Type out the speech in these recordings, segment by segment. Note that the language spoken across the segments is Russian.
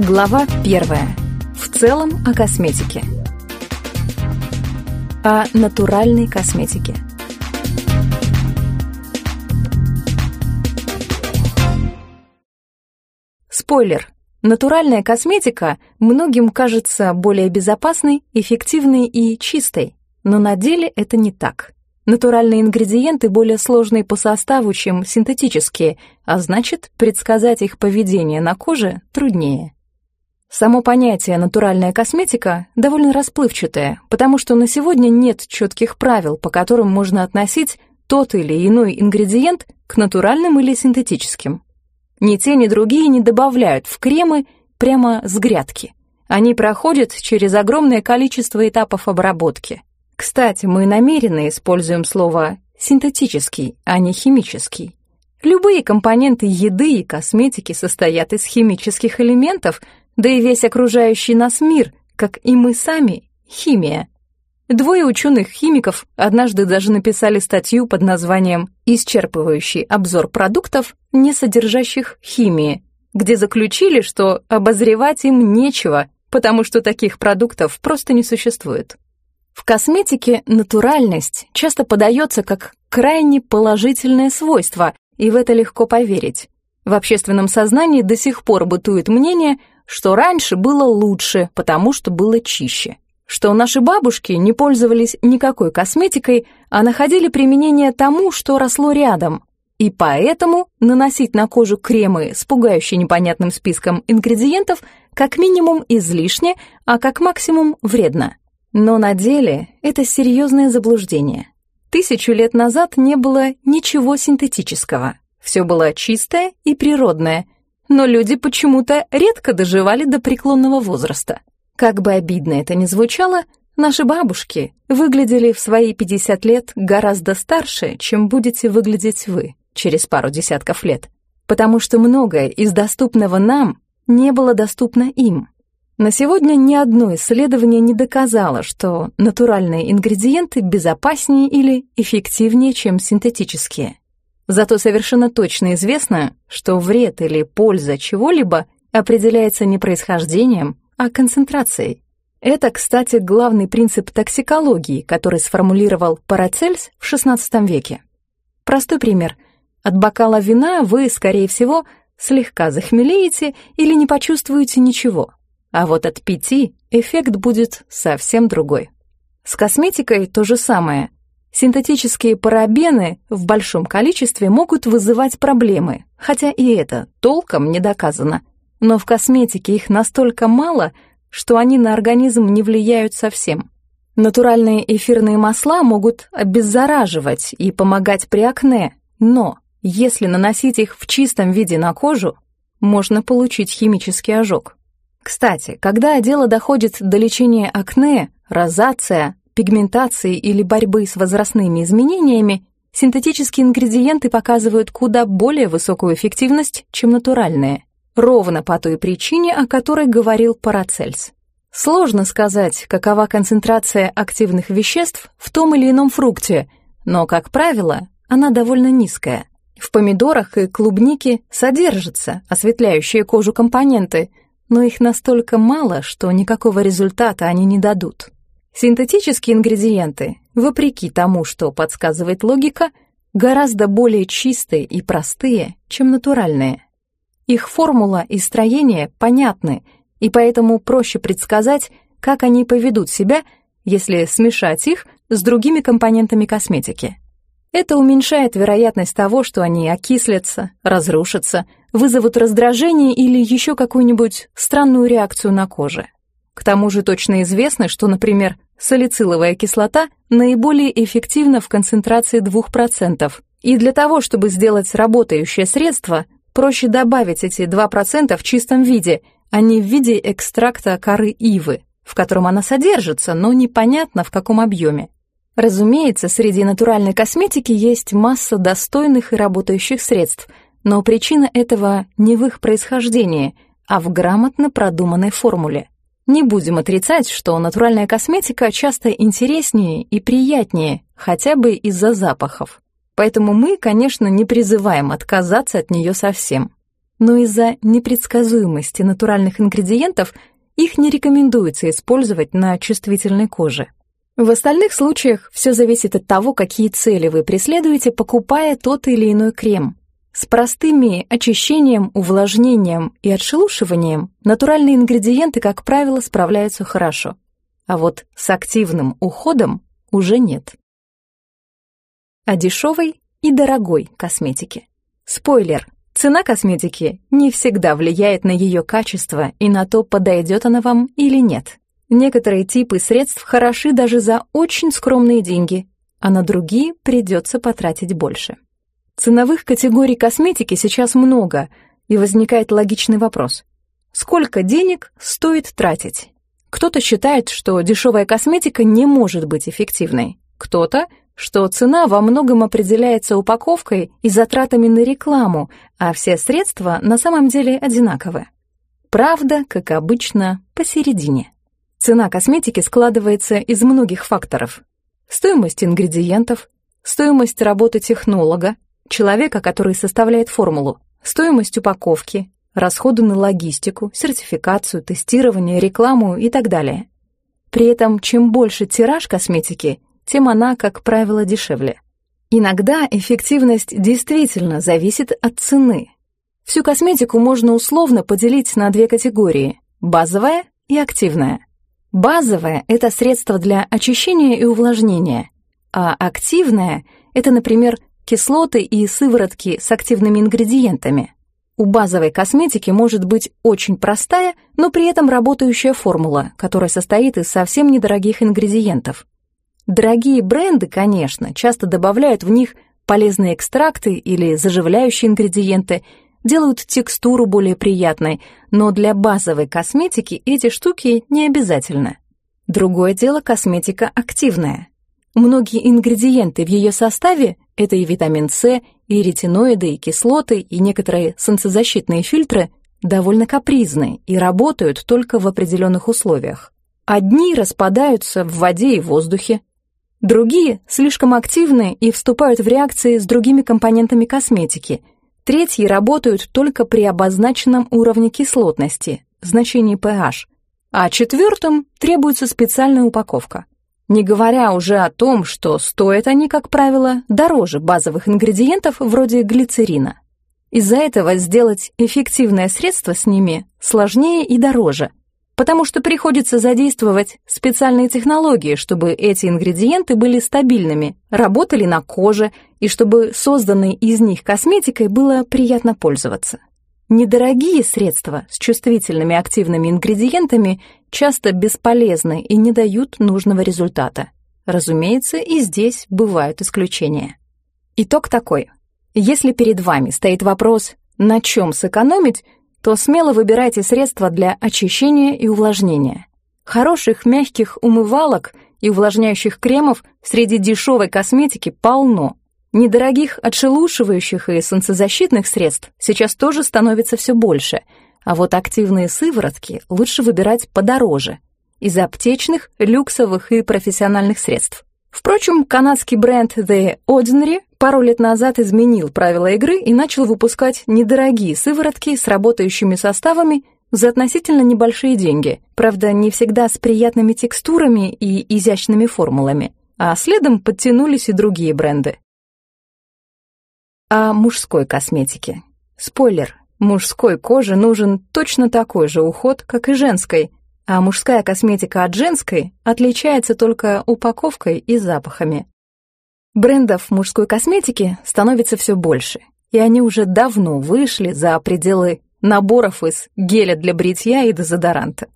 Глава первая. В целом о косметике. О натуральной косметике. Спойлер. Натуральная косметика многим кажется более безопасной, эффективной и чистой, но на деле это не так. Натуральные ингредиенты более сложные по составу, чем синтетические, а значит, предсказать их поведение на коже труднее. Само понятие «натуральная косметика» довольно расплывчатое, потому что на сегодня нет четких правил, по которым можно относить тот или иной ингредиент к натуральным или синтетическим. Ни те, ни другие не добавляют в кремы прямо с грядки. Они проходят через огромное количество этапов обработки. Кстати, мы намеренно используем слово «синтетический», а не «химический». Любые компоненты еды и косметики состоят из химических элементов, да и весь окружающий нас мир, как и мы сами, химия. Двое ученых-химиков однажды даже написали статью под названием «Исчерпывающий обзор продуктов, не содержащих химии», где заключили, что обозревать им нечего, потому что таких продуктов просто не существует. В косметике натуральность часто подается как крайне положительное свойство, и в это легко поверить. В общественном сознании до сих пор бытует мнение, что раньше было лучше, потому что было чище что наши бабушки не пользовались никакой косметикой, а находили применение тому, что росло рядом. И поэтому наносить на кожу кремы с пугающе непонятным списком ингредиентов как минимум излишне, а как максимум вредно. Но на деле это серьезное заблуждение. Тысячу лет назад не было ничего синтетического. Все было чистое и природное, но люди почему-то редко доживали до преклонного возраста. Как бы обидно это ни звучало, наши бабушки выглядели в свои 50 лет гораздо старше, чем будете выглядеть вы через пару десятков лет, потому что многое из доступного нам не было доступно им. На сегодня ни одно исследование не доказало, что натуральные ингредиенты безопаснее или эффективнее, чем синтетические. Зато совершенно точно известно, что вред или польза чего-либо определяется не происхождением, а концентрацией. Это, кстати, главный принцип токсикологии, который сформулировал Парацельс в XVI веке. Простой пример. От бокала вина вы, скорее всего, слегка захмелеете или не почувствуете ничего. А вот от пяти эффект будет совсем другой. С косметикой то же самое. Синтетические парабены в большом количестве могут вызывать проблемы, хотя и это толком не доказано – но в косметике их настолько мало, что они на организм не влияют совсем. Натуральные эфирные масла могут обеззараживать и помогать при акне, но если наносить их в чистом виде на кожу, можно получить химический ожог. Кстати, когда дело доходит до лечения акне, розация, пигментации или борьбы с возрастными изменениями, синтетические ингредиенты показывают куда более высокую эффективность, чем натуральные ровно по той причине, о которой говорил Парацельс. Сложно сказать, какова концентрация активных веществ в том или ином фрукте, но, как правило, она довольно низкая. В помидорах и клубнике содержатся осветляющие кожу компоненты, но их настолько мало, что никакого результата они не дадут. Синтетические ингредиенты, вопреки тому, что подсказывает логика, гораздо более чистые и простые, чем натуральные. Их формула и строение понятны, и поэтому проще предсказать, как они поведут себя, если смешать их с другими компонентами косметики. Это уменьшает вероятность того, что они окислятся, разрушатся, вызовут раздражение или еще какую-нибудь странную реакцию на коже. К тому же точно известно, что, например, салициловая кислота наиболее эффективна в концентрации 2%, и для того, чтобы сделать работающее средство, Проще добавить эти 2% в чистом виде, а не в виде экстракта коры ивы, в котором она содержится, но непонятно в каком объеме. Разумеется, среди натуральной косметики есть масса достойных и работающих средств, но причина этого не в их происхождении, а в грамотно продуманной формуле. Не будем отрицать, что натуральная косметика часто интереснее и приятнее, хотя бы из-за запахов. Поэтому мы, конечно, не призываем отказаться от нее совсем. но из-за непредсказуемости натуральных ингредиентов их не рекомендуется использовать на чувствительной коже. В остальных случаях все зависит от того, какие цели вы преследуете, покупая тот или иной крем. С простыми очищением, увлажнением и отшелушиванием натуральные ингредиенты, как правило, справляются хорошо. А вот с активным уходом уже нет. О дешевой и дорогой косметике. Спойлер, цена косметики не всегда влияет на ее качество и на то, подойдет она вам или нет. Некоторые типы средств хороши даже за очень скромные деньги, а на другие придется потратить больше. Ценовых категорий косметики сейчас много, и возникает логичный вопрос. Сколько денег стоит тратить? Кто-то считает, что дешевая косметика не может быть эффективной. Кто-то, что цена во многом определяется упаковкой и затратами на рекламу, а все средства на самом деле одинаковы. Правда, как обычно, посередине. Цена косметики складывается из многих факторов. Стоимость ингредиентов, стоимость работы технолога, человека, который составляет формулу, стоимость упаковки, расходы на логистику, сертификацию, тестирование, рекламу и так далее. При этом, чем больше тираж косметики, тем она, как правило, дешевле. Иногда эффективность действительно зависит от цены. Всю косметику можно условно поделить на две категории – базовая и активная. Базовая – это средство для очищения и увлажнения, а активная – это, например, кислоты и сыворотки с активными ингредиентами. У базовой косметики может быть очень простая, но при этом работающая формула, которая состоит из совсем недорогих ингредиентов. Дорогие бренды, конечно, часто добавляют в них полезные экстракты или заживляющие ингредиенты, делают текстуру более приятной, но для базовой косметики эти штуки не обязательны. Другое дело косметика активная. Многие ингредиенты в ее составе – это и витамин С, и ретиноиды, и кислоты, и некоторые солнцезащитные фильтры – довольно капризны и работают только в определенных условиях. Одни распадаются в воде и воздухе, другие слишком активны и вступают в реакции с другими компонентами косметики, третьи работают только при обозначенном уровне кислотности, значении pH, а четвертым требуется специальная упаковка. Не говоря уже о том, что стоят они, как правило, дороже базовых ингредиентов вроде глицерина. Из-за этого сделать эффективное средство с ними сложнее и дороже, потому что приходится задействовать специальные технологии, чтобы эти ингредиенты были стабильными, работали на коже и чтобы созданной из них косметикой было приятно пользоваться. Недорогие средства с чувствительными активными ингредиентами часто бесполезны и не дают нужного результата. Разумеется, и здесь бывают исключения. Итог такой. Если перед вами стоит вопрос, на чем сэкономить, то смело выбирайте средства для очищения и увлажнения. Хороших мягких умывалок и увлажняющих кремов среди дешевой косметики полно. Недорогих отшелушивающих и солнцезащитных средств сейчас тоже становится все больше, а вот активные сыворотки лучше выбирать подороже, из аптечных, люксовых и профессиональных средств. Впрочем, канадский бренд The Ordinary пару лет назад изменил правила игры и начал выпускать недорогие сыворотки с работающими составами за относительно небольшие деньги, правда, не всегда с приятными текстурами и изящными формулами. А следом подтянулись и другие бренды о мужской косметике. Спойлер, мужской коже нужен точно такой же уход, как и женской, а мужская косметика от женской отличается только упаковкой и запахами. Брендов мужской косметики становится все больше, и они уже давно вышли за пределы наборов из геля для бритья и дезодоранта.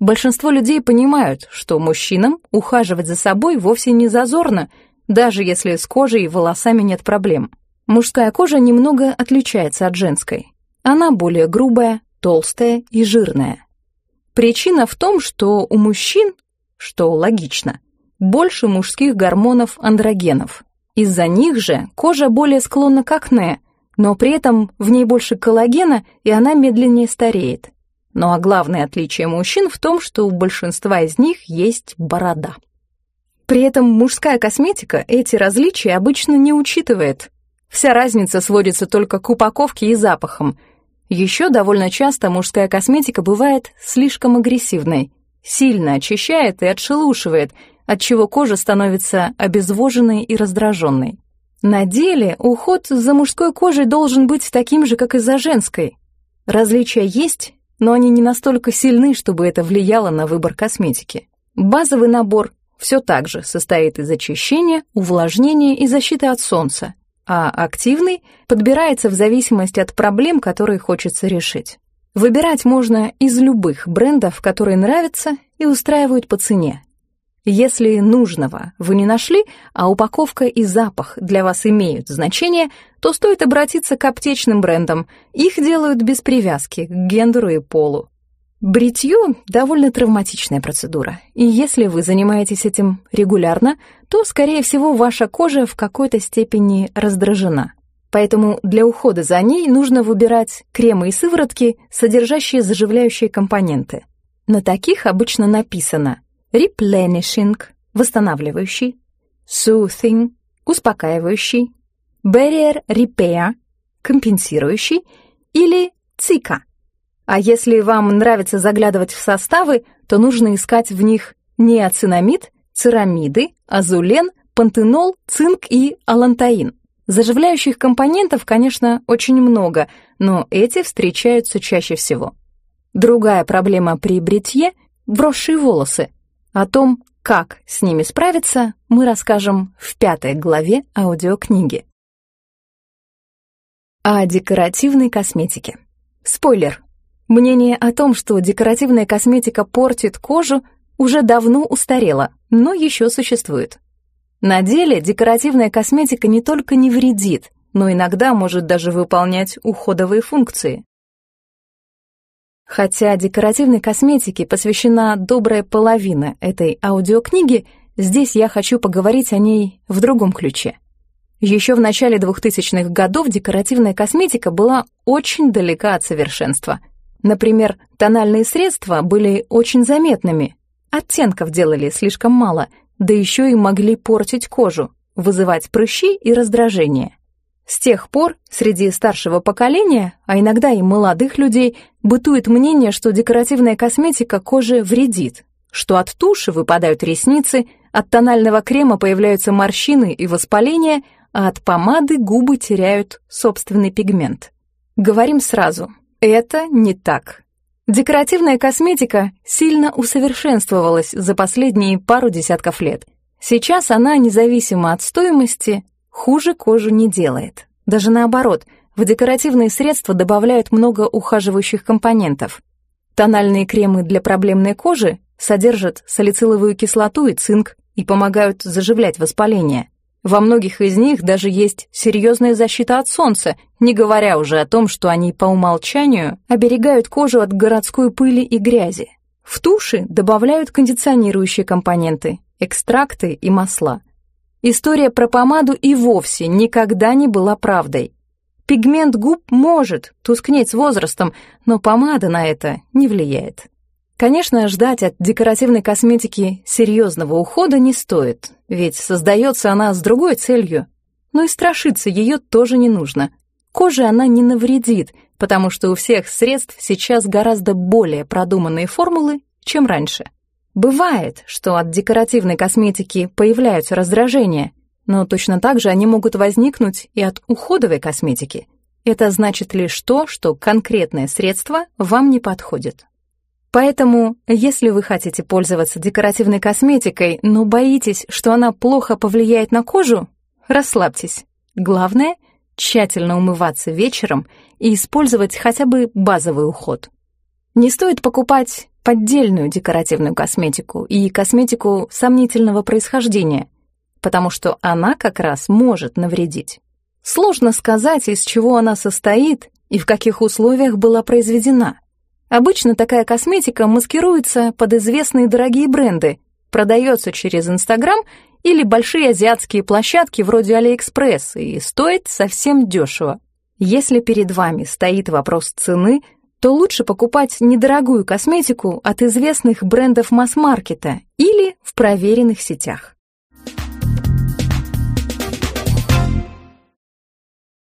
Большинство людей понимают, что мужчинам ухаживать за собой вовсе не зазорно, даже если с кожей и волосами нет проблем. Мужская кожа немного отличается от женской. Она более грубая, толстая и жирная. Причина в том, что у мужчин, что логично, больше мужских гормонов-андрогенов. Из-за них же кожа более склонна к акне, но при этом в ней больше коллагена, и она медленнее стареет. Ну а главное отличие мужчин в том, что у большинства из них есть борода. При этом мужская косметика эти различия обычно не учитывает, Вся разница сводится только к упаковке и запахам. Еще довольно часто мужская косметика бывает слишком агрессивной, сильно очищает и отшелушивает, отчего кожа становится обезвоженной и раздраженной. На деле уход за мужской кожей должен быть таким же, как и за женской. Различия есть, но они не настолько сильны, чтобы это влияло на выбор косметики. Базовый набор все так же состоит из очищения, увлажнения и защиты от солнца, а активный подбирается в зависимости от проблем, которые хочется решить. Выбирать можно из любых брендов, которые нравятся и устраивают по цене. Если нужного вы не нашли, а упаковка и запах для вас имеют значение, то стоит обратиться к аптечным брендам. Их делают без привязки к гендеру и полу. Бритье – довольно травматичная процедура, и если вы занимаетесь этим регулярно, то, скорее всего, ваша кожа в какой-то степени раздражена. Поэтому для ухода за ней нужно выбирать кремы и сыворотки, содержащие заживляющие компоненты. На таких обычно написано replenishing – восстанавливающий, soothing – успокаивающий, barrier repair – компенсирующий или цика – а если вам нравится заглядывать в составы, то нужно искать в них неоцинамид, церамиды, азулен, пантенол, цинк и алантаин. Заживляющих компонентов, конечно, очень много, но эти встречаются чаще всего. Другая проблема при бритье – вросшие волосы. О том, как с ними справиться, мы расскажем в пятой главе аудиокниги. О декоративной косметике. Спойлер, Мнение о том, что декоративная косметика портит кожу, уже давно устарело, но еще существует. На деле декоративная косметика не только не вредит, но иногда может даже выполнять уходовые функции. Хотя декоративной косметике посвящена добрая половина этой аудиокниги, здесь я хочу поговорить о ней в другом ключе. Еще в начале 2000-х годов декоративная косметика была очень далека от совершенства — Например, тональные средства были очень заметными, оттенков делали слишком мало, да еще и могли портить кожу, вызывать прыщи и раздражение. С тех пор среди старшего поколения, а иногда и молодых людей, бытует мнение, что декоративная косметика коже вредит, что от туши выпадают ресницы, от тонального крема появляются морщины и воспаления, а от помады губы теряют собственный пигмент. Говорим сразу, это не так. Декоративная косметика сильно усовершенствовалась за последние пару десятков лет. Сейчас она, независимо от стоимости, хуже кожу не делает. Даже наоборот, в декоративные средства добавляют много ухаживающих компонентов. Тональные кремы для проблемной кожи содержат салициловую кислоту и цинк и помогают заживлять воспаление. Во многих из них даже есть серьезная защита от солнца, не говоря уже о том, что они по умолчанию оберегают кожу от городской пыли и грязи. В туши добавляют кондиционирующие компоненты, экстракты и масла. История про помаду и вовсе никогда не была правдой. Пигмент губ может тускнеть с возрастом, но помада на это не влияет. Конечно, ждать от декоративной косметики серьезного ухода не стоит, ведь создается она с другой целью. Но и страшиться ее тоже не нужно. Коже она не навредит, потому что у всех средств сейчас гораздо более продуманные формулы, чем раньше. Бывает, что от декоративной косметики появляются раздражения, но точно так же они могут возникнуть и от уходовой косметики. Это значит лишь то, что конкретное средство вам не подходит. Поэтому, если вы хотите пользоваться декоративной косметикой, но боитесь, что она плохо повлияет на кожу, расслабьтесь. Главное — тщательно умываться вечером и использовать хотя бы базовый уход. Не стоит покупать поддельную декоративную косметику и косметику сомнительного происхождения, потому что она как раз может навредить. Сложно сказать, из чего она состоит и в каких условиях была произведена — Обычно такая косметика маскируется под известные дорогие бренды, продается через Инстаграм или большие азиатские площадки вроде Алиэкспресс и стоит совсем дешево. Если перед вами стоит вопрос цены, то лучше покупать недорогую косметику от известных брендов масс-маркета или в проверенных сетях.